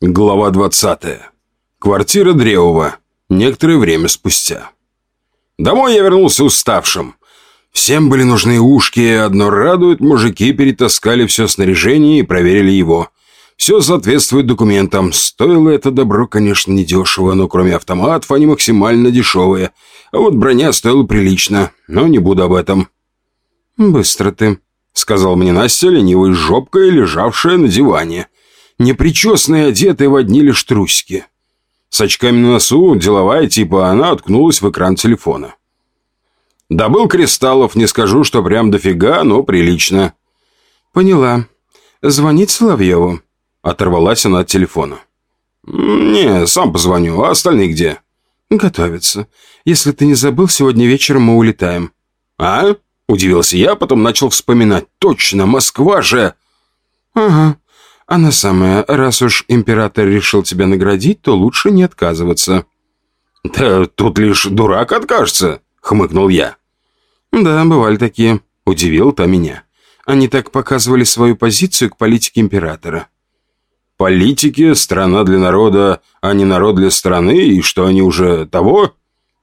Глава 20. Квартира Древова. Некоторое время спустя. Домой я вернулся уставшим. Всем были нужны ушки, одно радует, мужики перетаскали все снаряжение и проверили его. Все соответствует документам. Стоило это добро, конечно, недешево, но кроме автоматов они максимально дешевые. А вот броня стоила прилично, но не буду об этом. «Быстро ты», — сказал мне Настя, ленивой жопкой, лежавшая на диване непричесанные, одетые в одни лишь трусики. С очками на носу, деловая типа, она уткнулась в экран телефона. Добыл кристаллов, не скажу, что прям дофига, но прилично. Поняла. Звонить Соловьеву. Оторвалась она от телефона. «Не, сам позвоню. А остальные где?» «Готовятся. Если ты не забыл, сегодня вечером мы улетаем». «А?» – удивился я, потом начал вспоминать. «Точно, Москва же!» «Ага. Она самая, раз уж император решил тебя наградить, то лучше не отказываться». «Да тут лишь дурак откажется», — хмыкнул я. «Да, бывали такие», — удивил то меня. Они так показывали свою позицию к политике императора. «Политики — страна для народа, а не народ для страны, и что они уже того?»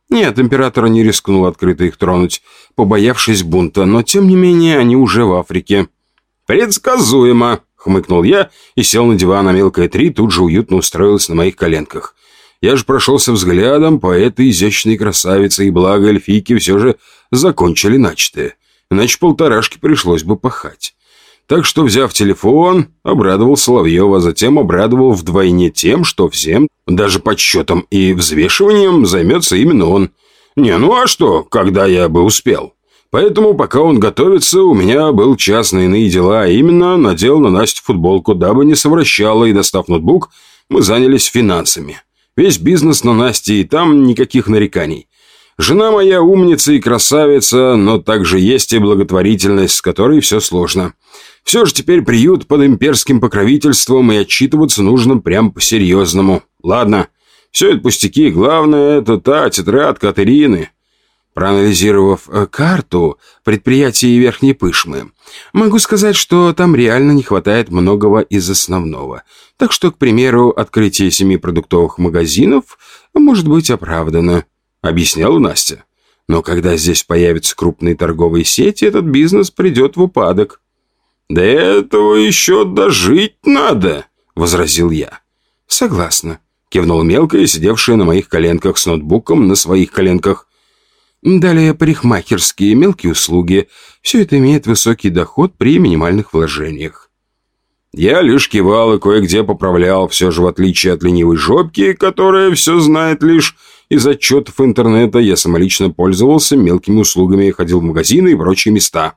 Нет, император не рискнул открыто их тронуть, побоявшись бунта, но тем не менее они уже в Африке. «Предсказуемо», Хмыкнул я и сел на диван, а мелкая три тут же уютно устроилась на моих коленках. Я же прошелся взглядом по этой изящной красавице, и благо эльфийки все же закончили начатое. Иначе полторашки пришлось бы пахать. Так что, взяв телефон, обрадовал Соловьева, а затем обрадовал вдвойне тем, что всем, даже подсчетом и взвешиванием, займется именно он. Не, ну а что, когда я бы успел? Поэтому, пока он готовится, у меня был час на иные дела, а именно надел на Настю футболку, дабы не совращала, и, достав ноутбук, мы занялись финансами. Весь бизнес на Насте, и там никаких нареканий. Жена моя умница и красавица, но также есть и благотворительность, с которой все сложно. Все же теперь приют под имперским покровительством, и отчитываться нужно прям по-серьезному. Ладно, все это пустяки, главное, это та тетрадка от Ирины. Проанализировав э, карту предприятий Верхней Пышмы, могу сказать, что там реально не хватает многого из основного. Так что, к примеру, открытие семи продуктовых магазинов может быть оправдано, объясняла Настя. Но когда здесь появятся крупные торговые сети, этот бизнес придет в упадок. «До этого еще дожить надо», — возразил я. «Согласна», — кивнул мелкая, сидевшая на моих коленках с ноутбуком на своих коленках. Далее парикмахерские, мелкие услуги. Все это имеет высокий доход при минимальных вложениях. Я лишь кивал и кое-где поправлял, все же в отличие от ленивой жопки, которая все знает лишь из отчетов интернета, я самолично пользовался мелкими услугами, ходил в магазины и прочие места.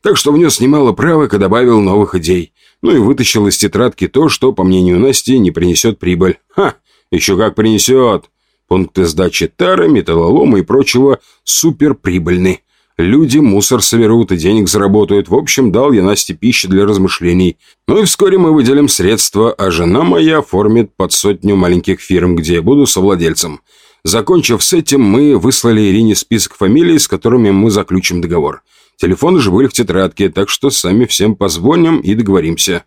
Так что внес немало правок и добавил новых идей. Ну и вытащил из тетрадки то, что, по мнению Насти, не принесет прибыль. Ха, еще как принесет. Пункты сдачи тары, металлолома и прочего суперприбыльны. Люди мусор соберут и денег заработают. В общем, дал я Насте пищи для размышлений. Ну и вскоре мы выделим средства, а жена моя оформит под сотню маленьких фирм, где я буду совладельцем. Закончив с этим, мы выслали Ирине список фамилий, с которыми мы заключим договор. Телефоны же были в тетрадке, так что сами всем позвоним и договоримся.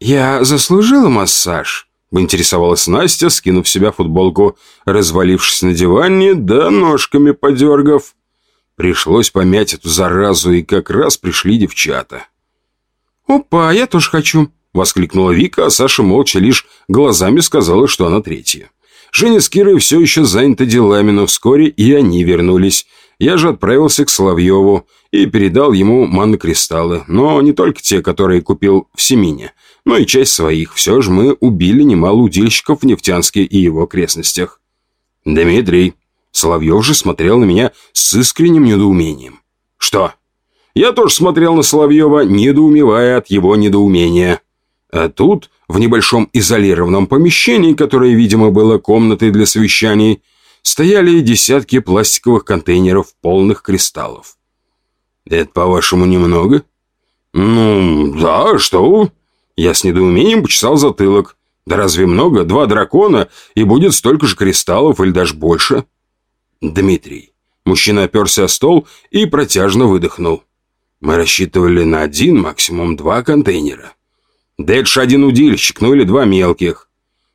«Я заслужила массаж?» Поинтересовалась Настя, скинув себя футболку, развалившись на диване, да ножками подергав. Пришлось помять эту заразу, и как раз пришли девчата. «Опа, я тоже хочу!» — воскликнула Вика, а Саша молча лишь глазами сказала, что она третья. Женя с Кирой все еще заняты делами, но вскоре и они вернулись. Я же отправился к Соловьеву и передал ему маннокристаллы, но не только те, которые купил в Семине — но и часть своих. Все же мы убили немало удильщиков в Нефтянске и его окрестностях. Дмитрий. Соловьев же смотрел на меня с искренним недоумением. Что? Я тоже смотрел на Соловьева, недоумевая от его недоумения. А тут, в небольшом изолированном помещении, которое, видимо, было комнатой для совещаний, стояли десятки пластиковых контейнеров, полных кристаллов. «Это, по-вашему, немного?» «Ну, да, что?» Я с недоумением почесал затылок. Да разве много? Два дракона, и будет столько же кристаллов или даже больше. Дмитрий. Мужчина оперся о стол и протяжно выдохнул. Мы рассчитывали на один, максимум два контейнера. Да это ж один удильщик, ну или два мелких.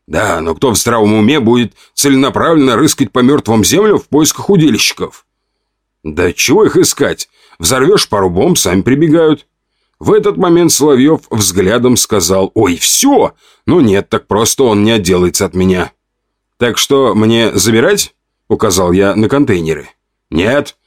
Да, но кто в здравом уме будет целенаправленно рыскать по мертвым землям в поисках удильщиков? Да чего их искать? Взорвешь пару бомб, сами прибегают. В этот момент Соловьев взглядом сказал «Ой, все!» Но нет, так просто он не отделается от меня. «Так что, мне забирать?» — указал я на контейнеры. «Нет.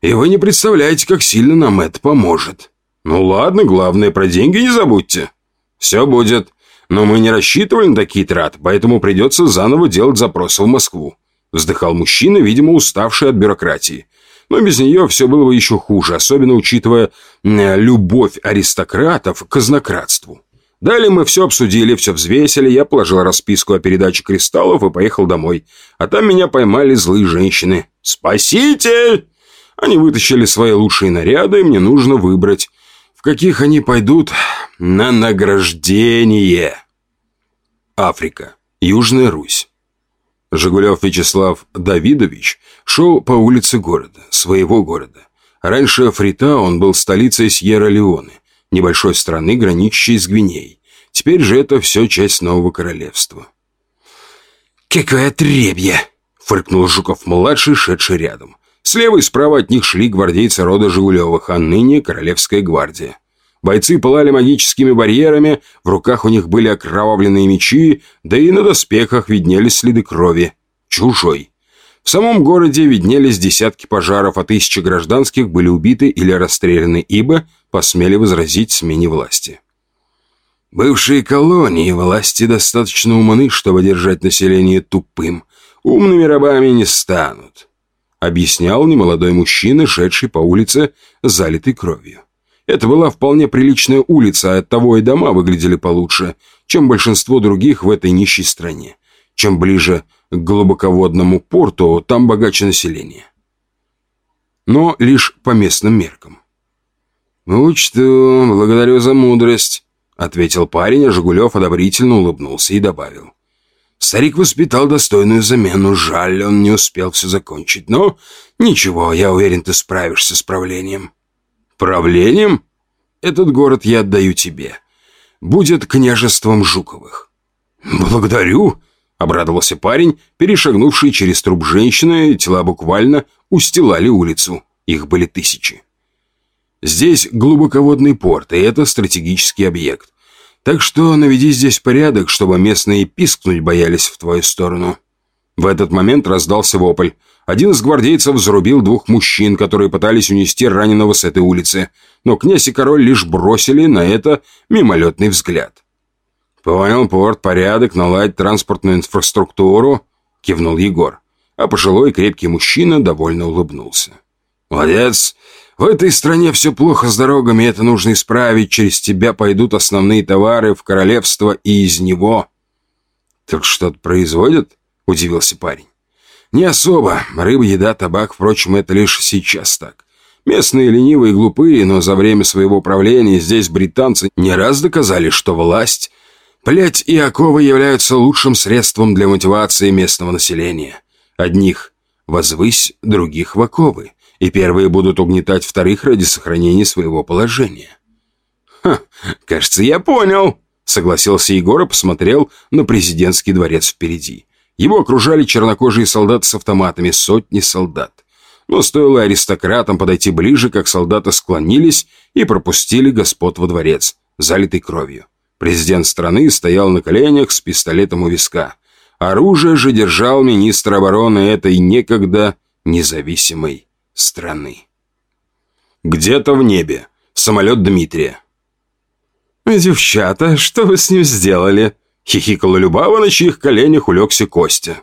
И вы не представляете, как сильно нам это поможет. Ну ладно, главное, про деньги не забудьте. Все будет. Но мы не рассчитывали на такие траты, поэтому придется заново делать запросы в Москву. Вздыхал мужчина, видимо, уставший от бюрократии. Но без нее все было бы еще хуже, особенно учитывая любовь аристократов к казнократству. Далее мы все обсудили, все взвесили, я положил расписку о передаче кристаллов и поехал домой. А там меня поймали злые женщины. «Спасите!» Они вытащили свои лучшие наряды, и мне нужно выбрать, в каких они пойдут на награждение. Африка. Южная Русь. Жигулев Вячеслав Давидович шел по улице города, своего города. Раньше Фритаун был столицей Сьерра-Леоне, небольшой страны, граничащей с Гвинеей. Теперь же это все часть нового королевства. «Какое отребье!» — фыркнул Жуков-младший, шедший рядом. Слева и справа от них шли гвардейцы рода Жигулевых, а ныне Королевская гвардия. Бойцы пылали магическими барьерами, в руках у них были окровавленные мечи, да и на доспехах виднелись следы крови. Чужой. В самом городе виднелись десятки пожаров, а тысячи гражданских были убиты или расстреляны, ибо посмели возразить смене власти. Бывшие колонии власти достаточно умны, чтобы держать население тупым. Умными рабами не станут, объяснял немолодой мужчина, шедший по улице, залитой кровью. Это была вполне приличная улица, а оттого и дома выглядели получше, чем большинство других в этой нищей стране. Чем ближе к глубоководному порту, там богаче население. Но лишь по местным меркам. «Учту, благодарю за мудрость», — ответил парень, а Жигулев одобрительно улыбнулся и добавил. «Старик воспитал достойную замену, жаль, он не успел все закончить, но ничего, я уверен, ты справишься с правлением». «Правлением? Этот город я отдаю тебе. Будет княжеством Жуковых». «Благодарю», — обрадовался парень, перешагнувший через труп женщины, тела буквально устилали улицу. Их были тысячи. Здесь глубоководный порт, и это стратегический объект. Так что наведи здесь порядок, чтобы местные пискнуть боялись в твою сторону». В этот момент раздался вопль. Один из гвардейцев зарубил двух мужчин, которые пытались унести раненого с этой улицы, но князь и король лишь бросили на это мимолетный взгляд. «Понял, порт, порядок, наладить транспортную инфраструктуру», — кивнул Егор. А пожилой крепкий мужчина довольно улыбнулся. «Молодец. В этой стране все плохо с дорогами, это нужно исправить. Через тебя пойдут основные товары в королевство и из него». «Так что-то производят?» — удивился парень. «Не особо. Рыба, еда, табак, впрочем, это лишь сейчас так. Местные ленивые и глупые, но за время своего правления здесь британцы не раз доказали, что власть, плеть и оковы являются лучшим средством для мотивации местного населения. Одних возвысь, других в оковы, и первые будут угнетать вторых ради сохранения своего положения». «Ха, кажется, я понял», — согласился Егор и посмотрел на президентский дворец впереди. Его окружали чернокожие солдаты с автоматами, сотни солдат. Но стоило аристократам подойти ближе, как солдаты склонились и пропустили господ во дворец, залитый кровью. Президент страны стоял на коленях с пистолетом у виска. Оружие же держал министр обороны этой некогда независимой страны. Где-то в небе. Самолет Дмитрия. «Девчата, что вы с ним сделали?» Хихикала Любава, на чьих коленях улегся Костя.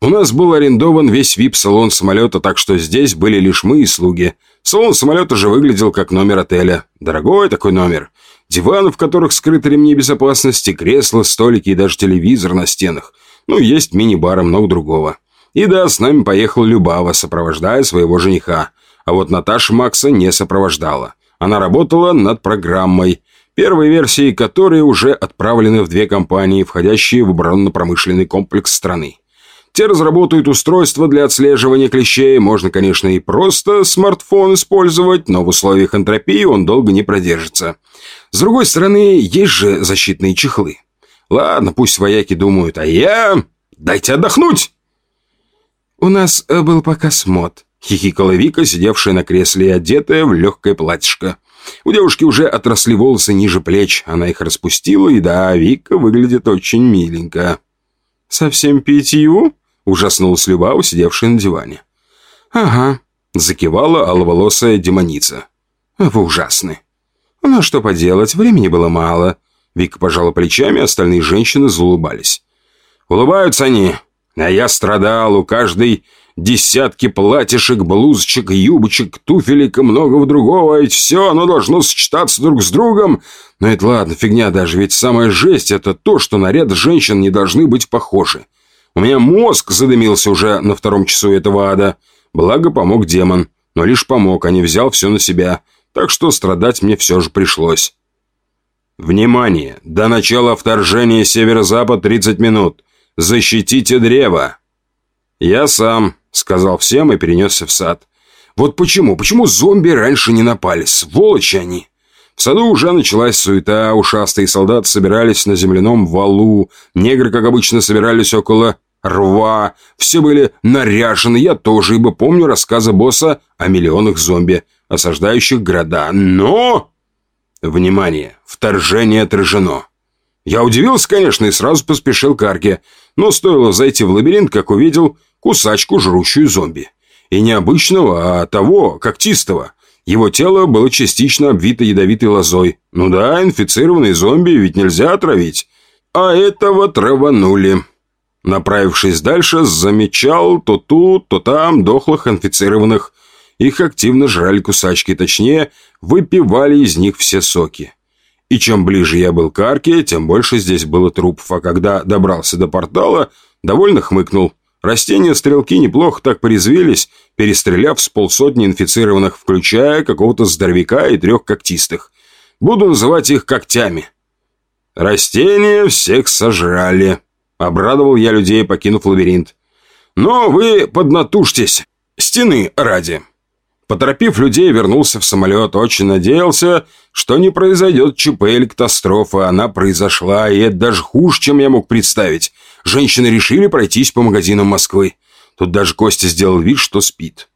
У нас был арендован весь вип-салон самолета, так что здесь были лишь мы и слуги. Салон самолета же выглядел как номер отеля. Дорогой такой номер. Диваны, в которых скрыты ремни безопасности, кресла, столики и даже телевизор на стенах. Ну, есть мини-бар и много другого. И да, с нами поехала Любава, сопровождая своего жениха. А вот Наташа Макса не сопровождала. Она работала над программой – первой версии которой уже отправлены в две компании, входящие в оборонно-промышленный комплекс страны. Те разработают устройство для отслеживания клещей. Можно, конечно, и просто смартфон использовать, но в условиях энтропии он долго не продержится. С другой стороны, есть же защитные чехлы. Ладно, пусть вояки думают, а я... Дайте отдохнуть!» «У нас э, был показ мод», — хихикала Вика, сидевшая на кресле и одетая в легкое платьишко. У девушки уже отросли волосы ниже плеч, она их распустила, и да, Вика выглядит очень миленько. «Совсем пятью?» — ужаснулась Люба, сидевшая на диване. «Ага», — закивала аловолосая демоница. «Вы ужасны». «Ну, что поделать, времени было мало». Вика пожала плечами, остальные женщины заулыбались. «Улыбаются они, а я страдал, у каждой десятки платьишек, блузочек, юбочек, туфелек и многого другого, ведь все оно должно сочетаться друг с другом. Но это ладно, фигня даже, ведь самая жесть – это то, что наряды женщин не должны быть похожи. У меня мозг задымился уже на втором часу этого ада. Благо помог демон, но лишь помог, а не взял все на себя, так что страдать мне все же пришлось. Внимание! До начала вторжения северо-запад 30 минут. Защитите древо. Я сам, сказал всем и перенесся в сад. Вот почему, почему зомби раньше не напали? Сволочи они! В саду уже началась суета, ушастые солдаты собирались на земляном валу, негры, как обычно, собирались около рва, все были наряжены, я тоже, ибо помню рассказы босса о миллионах зомби, осаждающих города, но... Внимание, вторжение отражено. Я удивился, конечно, и сразу поспешил к арке, но стоило зайти в лабиринт, как увидел кусачку, жрущую зомби. И не обычного, а того, когтистого. Его тело было частично обвито ядовитой лозой. Ну да, инфицированный зомби ведь нельзя отравить. А этого траванули. Направившись дальше, замечал то тут, то там дохлых инфицированных. Их активно жрали кусачки, точнее, выпивали из них все соки. И чем ближе я был к арке, тем больше здесь было трупов, а когда добрался до портала, довольно хмыкнул – Растения-стрелки неплохо так порезвились, перестреляв с полсотни инфицированных, включая какого-то здоровяка и трех когтистых. Буду называть их когтями. Растения всех сожрали. Обрадовал я людей, покинув лабиринт. Но вы поднатужьтесь. Стены ради. Поторопив людей, вернулся в самолет. Очень надеялся, что не произойдет ЧП или катастрофа. Она произошла, и это даже хуже, чем я мог представить женщины решили пройтись по магазинам Москвы. Тут даже Костя сделал вид, что спит.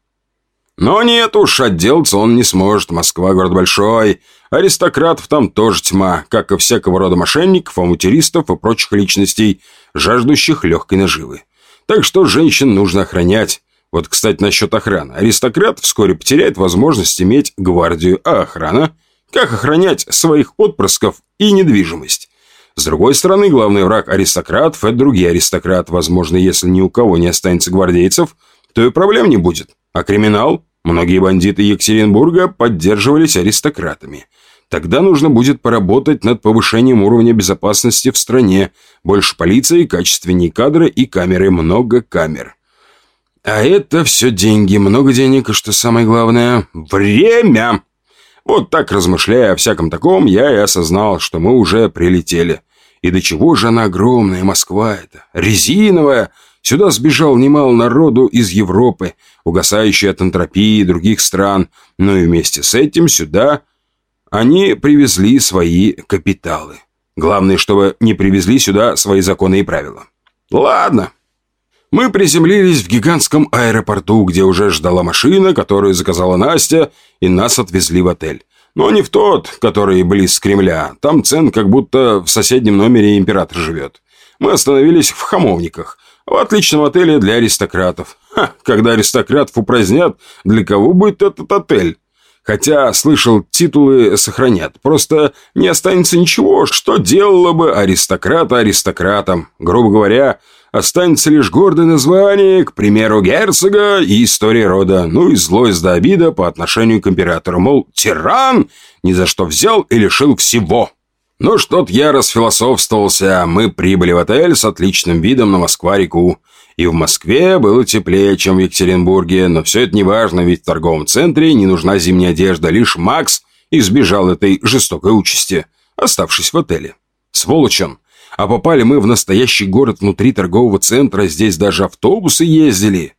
Но нет уж, отделаться он не сможет. Москва город большой. Аристократов там тоже тьма, как и всякого рода мошенников, авантюристов и прочих личностей, жаждущих легкой наживы. Так что женщин нужно охранять. Вот, кстати, насчет охраны. Аристократ вскоре потеряет возможность иметь гвардию, а охрана? Как охранять своих отпрысков и недвижимость? С другой стороны, главный враг аристократов – это другие аристократы. Возможно, если ни у кого не останется гвардейцев, то и проблем не будет. А криминал? Многие бандиты Екатеринбурга поддерживались аристократами. Тогда нужно будет поработать над повышением уровня безопасности в стране. Больше полиции, качественнее кадры и камеры, много камер. А это все деньги, много денег, и что самое главное – время. Вот так, размышляя о всяком таком, я и осознал, что мы уже прилетели. И до чего же она огромная, Москва эта, резиновая. Сюда сбежал немало народу из Европы, угасающей от антропии других стран, но и вместе с этим сюда они привезли свои капиталы. Главное, чтобы не привезли сюда свои законы и правила. Ладно, мы приземлились в гигантском аэропорту, где уже ждала машина, которую заказала Настя, и нас отвезли в отель. Но не в тот, который близ Кремля. Там цен как будто в соседнем номере император живет. Мы остановились в Хамовниках, в отличном отеле для аристократов. Ха, когда аристократов упразднят, для кого будет этот отель? Хотя, слышал, титулы сохранят. Просто не останется ничего, что делало бы аристократа аристократом. Грубо говоря, останется лишь гордое название, к примеру, герцога и история рода, ну и злость до обида по отношению к императору, мол, тиран ни за что взял и лишил всего. Ну что-то я расфилософствовался, мы прибыли в отель с отличным видом на Москва-реку. И в Москве было теплее, чем в Екатеринбурге, но все это не важно, ведь в торговом центре не нужна зимняя одежда, лишь Макс избежал этой жестокой участи, оставшись в отеле. Сволочь. А попали мы в настоящий город внутри торгового центра, здесь даже автобусы ездили.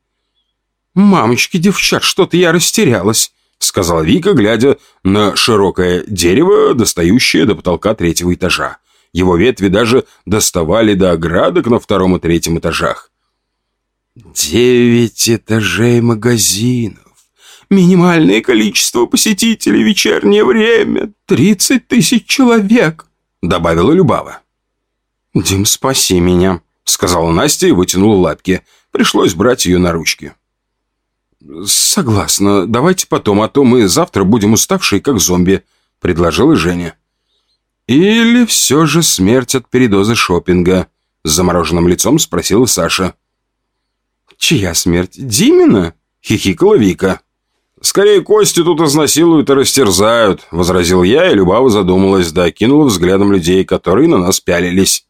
«Мамочки, девчат, что-то я растерялась», — сказала Вика, глядя на широкое дерево, достающее до потолка третьего этажа. Его ветви даже доставали до оградок на втором и третьем этажах. «Девять этажей магазинов. Минимальное количество посетителей в вечернее время. Тридцать тысяч человек», — добавила Любава. «Дим, спаси меня», — сказала Настя и вытянула лапки. Пришлось брать ее на ручки. «Согласна. Давайте потом, а то мы завтра будем уставшие, как зомби», — предложила Женя. «Или все же смерть от передоза шопинга?» С замороженным лицом спросила Саша. «Чья смерть? Димина?» — хихикала Вика. «Скорее Костю тут изнасилуют и растерзают», — возразил я, и Любава задумалась, да кинула взглядом людей, которые на нас пялились.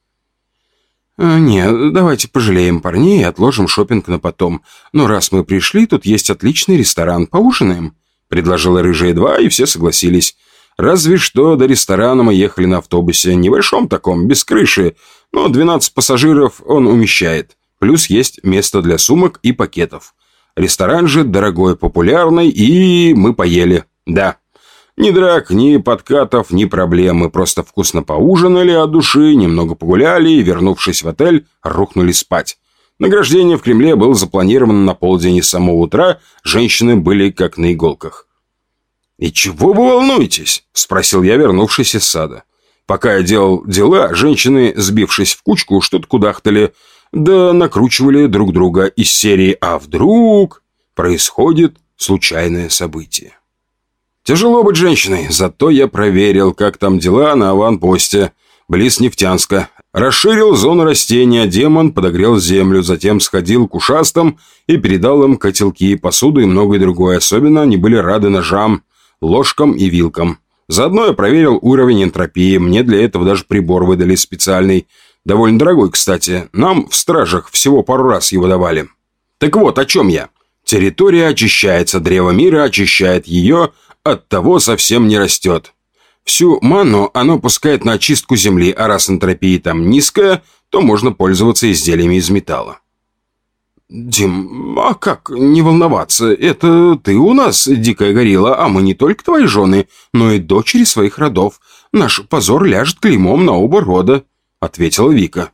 «А, «Нет, давайте пожалеем парней и отложим шопинг на потом. Но раз мы пришли, тут есть отличный ресторан. Поужинаем?» — предложила Рыжая два, и все согласились. Разве что до ресторана мы ехали на автобусе, небольшом таком, без крыши, но 12 пассажиров он умещает. Плюс есть место для сумок и пакетов. Ресторан же дорогой, популярный, и мы поели. Да, ни драк, ни подкатов, ни проблем. Мы просто вкусно поужинали от души, немного погуляли и, вернувшись в отель, рухнули спать. Награждение в Кремле было запланировано на полдень и с самого утра женщины были как на иголках. «И чего вы волнуетесь?» – спросил я, вернувшись из сада. Пока я делал дела, женщины, сбившись в кучку, что-то кудахтали, да накручивали друг друга из серии «А вдруг?» происходит случайное событие. Тяжело быть женщиной, зато я проверил, как там дела на аванпосте, близ Нефтянска. Расширил зону растения, демон подогрел землю, затем сходил к ушастам и передал им котелки, посуду и многое другое. Особенно они были рады ножам, ложкам и вилкам. Заодно я проверил уровень энтропии, мне для этого даже прибор выдали специальный. Довольно дорогой, кстати. Нам в стражах всего пару раз его давали. Так вот, о чем я. Территория очищается, древо мира очищает ее, от того совсем не растет. Всю ману оно пускает на очистку земли, а раз энтропия там низкая, то можно пользоваться изделиями из металла. «Дим, а как не волноваться? Это ты у нас, дикая горилла, а мы не только твои жены, но и дочери своих родов. Наш позор ляжет клеймом на оба рода», — ответила Вика.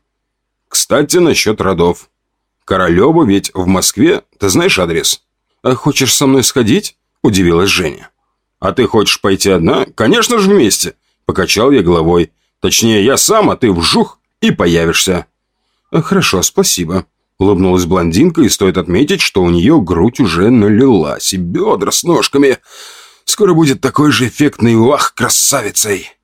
«Кстати, насчет родов. Королева ведь в Москве, ты знаешь адрес?» «А хочешь со мной сходить?» — удивилась Женя. «А ты хочешь пойти одна? Конечно же вместе!» Покачал я головой. «Точнее, я сам, а ты вжух и появишься». «Хорошо, спасибо», — улыбнулась блондинка, и стоит отметить, что у нее грудь уже налилась, и бедра с ножками. Скоро будет такой же эффектный вах красавицей.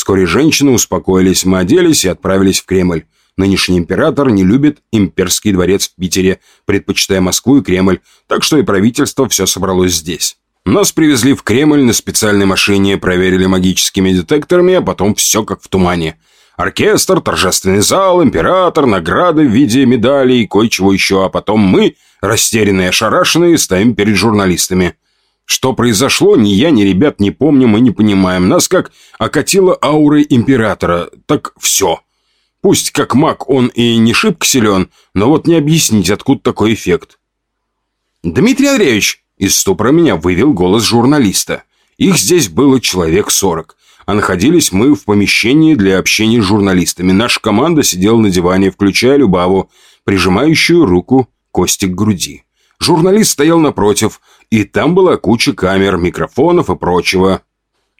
Вскоре женщины успокоились, мы оделись и отправились в Кремль. Нынешний император не любит имперский дворец в Питере, предпочитая Москву и Кремль, так что и правительство все собралось здесь. Нас привезли в Кремль на специальной машине, проверили магическими детекторами, а потом все как в тумане. Оркестр, торжественный зал, император, награды в виде медалей и кое-чего еще, а потом мы, растерянные и ошарашенные, стоим перед журналистами. Что произошло, ни я, ни ребят не помним и не понимаем. Нас как окатило аурой императора. Так все. Пусть как маг он и не шибко силен, но вот не объяснить, откуда такой эффект. «Дмитрий Андреевич, из ступора меня вывел голос журналиста. Их здесь было человек сорок. А находились мы в помещении для общения с журналистами. Наша команда сидела на диване, включая Любаву, прижимающую руку Кости к груди. Журналист стоял напротив, и там была куча камер, микрофонов и прочего.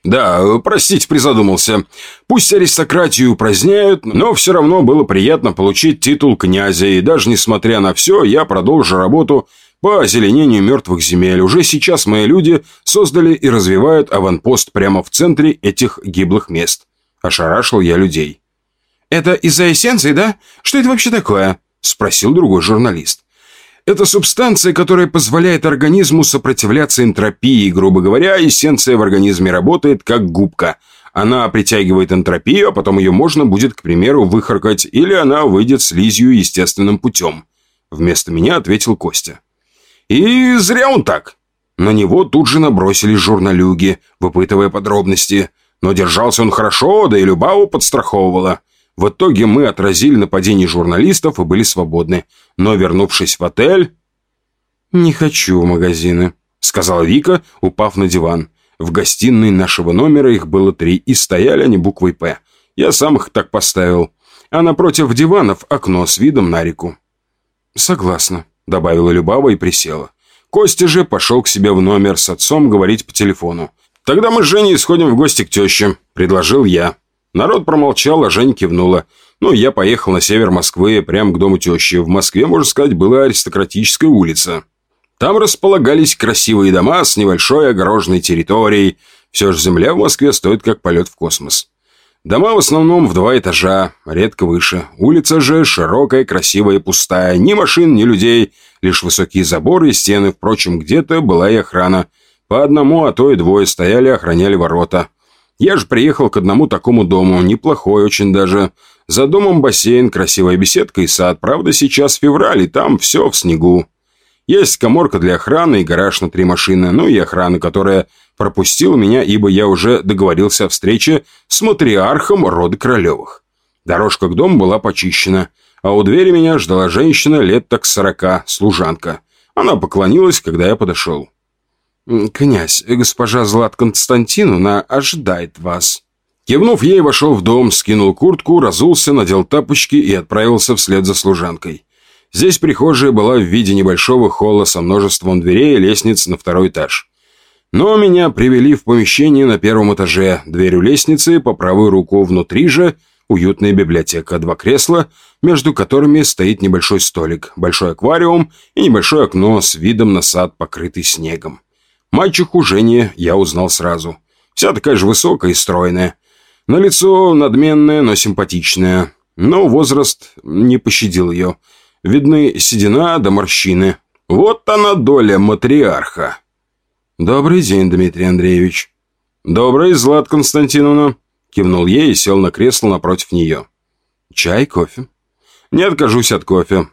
Да, простите, призадумался. Пусть аристократию упраздняют, но все равно было приятно получить титул князя, и даже несмотря на все, я продолжу работу по озеленению мертвых земель. Уже сейчас мои люди создали и развивают аванпост прямо в центре этих гиблых мест. Ошарашил я людей. «Это из-за эссенции, да? Что это вообще такое?» – спросил другой журналист. Это субстанция, которая позволяет организму сопротивляться энтропии. Грубо говоря, эссенция в организме работает как губка. Она притягивает энтропию, а потом ее можно будет, к примеру, выхаркать, или она выйдет слизью естественным путем. Вместо меня ответил Костя. И зря он так. На него тут же набросились журналюги, выпытывая подробности. Но держался он хорошо, да и Любаву подстраховывала. В итоге мы отразили нападение журналистов и были свободны. Но, вернувшись в отель... «Не хочу в магазины», — сказала Вика, упав на диван. В гостиной нашего номера их было три, и стояли они буквой «П». Я сам их так поставил. А напротив диванов окно с видом на реку. «Согласна», — добавила Любава и присела. Костя же пошел к себе в номер с отцом говорить по телефону. «Тогда мы с Женей сходим в гости к теще», — предложил я. Народ промолчал, а Женя кивнула. Ну, я поехал на север Москвы, прямо к дому тещи. В Москве, можно сказать, была аристократическая улица. Там располагались красивые дома с небольшой огороженной территорией. Все же земля в Москве стоит как полет в космос. Дома в основном в два этажа, редко выше. Улица же широкая, красивая пустая. Ни машин, ни людей. Лишь высокие заборы и стены. Впрочем, где-то была и охрана. По одному, а то и двое стояли, охраняли ворота. Я же приехал к одному такому дому. Неплохой очень даже. За домом бассейн, красивая беседка и сад. Правда, сейчас февраль, и там все в снегу. Есть коморка для охраны и гараж на три машины. Ну и охрана, которая пропустила меня, ибо я уже договорился о встрече с матриархом рода Королевых. Дорожка к дому была почищена, а у двери меня ждала женщина лет так сорока, служанка. Она поклонилась, когда я подошел. «Князь, госпожа Злат Константиновна ожидает вас». Кивнув ей, вошел в дом, скинул куртку, разулся, надел тапочки и отправился вслед за служанкой. Здесь прихожая была в виде небольшого холла со множеством дверей и лестниц на второй этаж. Но меня привели в помещение на первом этаже, дверью лестницы, по правую руку внутри же уютная библиотека, два кресла, между которыми стоит небольшой столик, большой аквариум и небольшое окно с видом на сад, покрытый снегом. Мальчику Жене я узнал сразу. Вся такая же высокая и стройная. На лицо надменное, но симпатичное. Но возраст не пощадил ее. Видны седина до морщины. Вот она доля матриарха. «Добрый день, Дмитрий Андреевич». «Добрый, Злат Константиновна», — кивнул ей и сел на кресло напротив нее. «Чай, кофе?» «Не откажусь от кофе.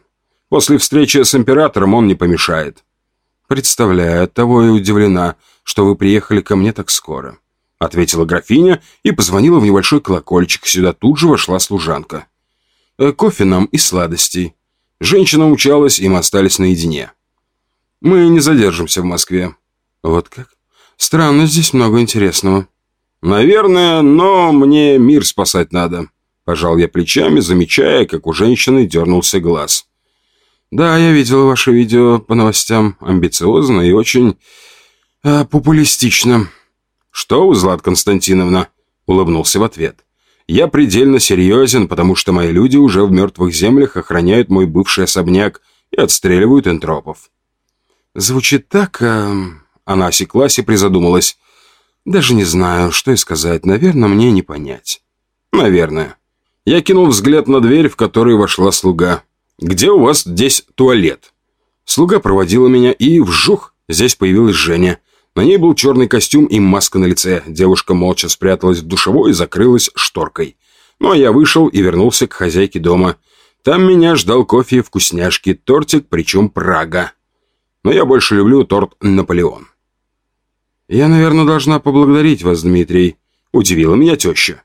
После встречи с императором он не помешает». «Представляю, оттого и удивлена, что вы приехали ко мне так скоро». — ответила графиня и позвонила в небольшой колокольчик. Сюда тут же вошла служанка. «Э, «Кофе нам и сладостей». Женщина учалась, и мы остались наедине. «Мы не задержимся в Москве». «Вот как? Странно, здесь много интересного». «Наверное, но мне мир спасать надо». Пожал я плечами, замечая, как у женщины дернулся глаз. «Да, я видел ваше видео по новостям. Амбициозно и очень... Э, популистично». «Что вы, Константиновна?» – улыбнулся в ответ. «Я предельно серьезен, потому что мои люди уже в мертвых землях охраняют мой бывший особняк и отстреливают энтропов». «Звучит так...» э... Она осеклась и призадумалась. «Даже не знаю, что и сказать. Наверное, мне не понять». «Наверное». Я кинул взгляд на дверь, в которую вошла слуга. «Где у вас здесь туалет?» Слуга проводила меня, и вжух, здесь появилась Женя. На ней был черный костюм и маска на лице. Девушка молча спряталась в душевой и закрылась шторкой. Ну а я вышел и вернулся к хозяйке дома. Там меня ждал кофе вкусняшки, тортик, причем Прага. Но я больше люблю торт Наполеон. «Я, наверное, должна поблагодарить вас, Дмитрий», – удивила меня теща.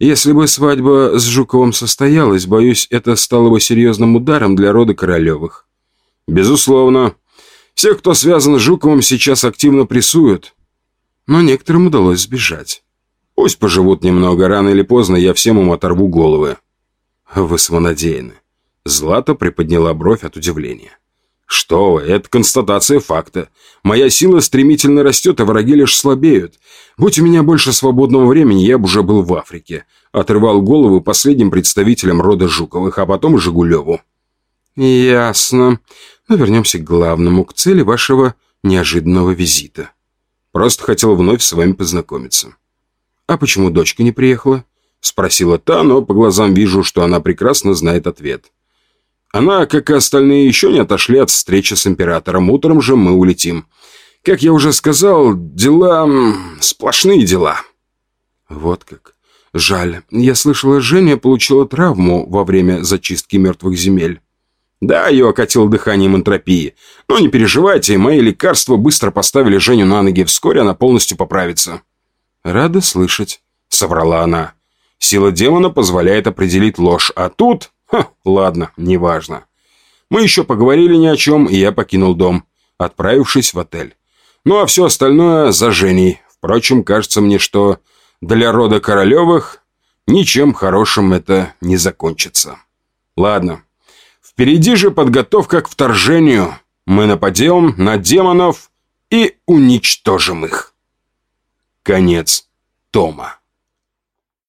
«Если бы свадьба с Жуковым состоялась, боюсь, это стало бы серьезным ударом для рода Королевых». «Безусловно. Всех, кто связан с Жуковым, сейчас активно прессуют. Но некоторым удалось сбежать. Пусть поживут немного, рано или поздно я всем им оторву головы. Вы самонадеянны. Злата приподняла бровь от удивления. Что вы, это констатация факта. Моя сила стремительно растет, а враги лишь слабеют. Будь у меня больше свободного времени, я бы уже был в Африке. Отрывал головы последним представителям рода Жуковых, а потом Жигулеву. «Ясно. Но вернемся к главному, к цели вашего неожиданного визита. Просто хотел вновь с вами познакомиться». «А почему дочка не приехала?» Спросила та, но по глазам вижу, что она прекрасно знает ответ. Она, как и остальные, еще не отошли от встречи с императором. Утром же мы улетим. Как я уже сказал, дела... сплошные дела. Вот как. Жаль. Я слышала, Женя получила травму во время зачистки мертвых земель. Да, ее окатило дыханием энтропии. Но не переживайте, мои лекарства быстро поставили Женю на ноги. Вскоре она полностью поправится. «Рада слышать», — соврала она. «Сила демона позволяет определить ложь, а тут...» Ха, ладно, неважно. Мы еще поговорили ни о чем, и я покинул дом, отправившись в отель. Ну а все остальное за Женей. Впрочем, кажется мне, что для рода Королевых ничем хорошим это не закончится. Ладно. Впереди же подготовка к вторжению. Мы нападем на демонов и уничтожим их. Конец тома.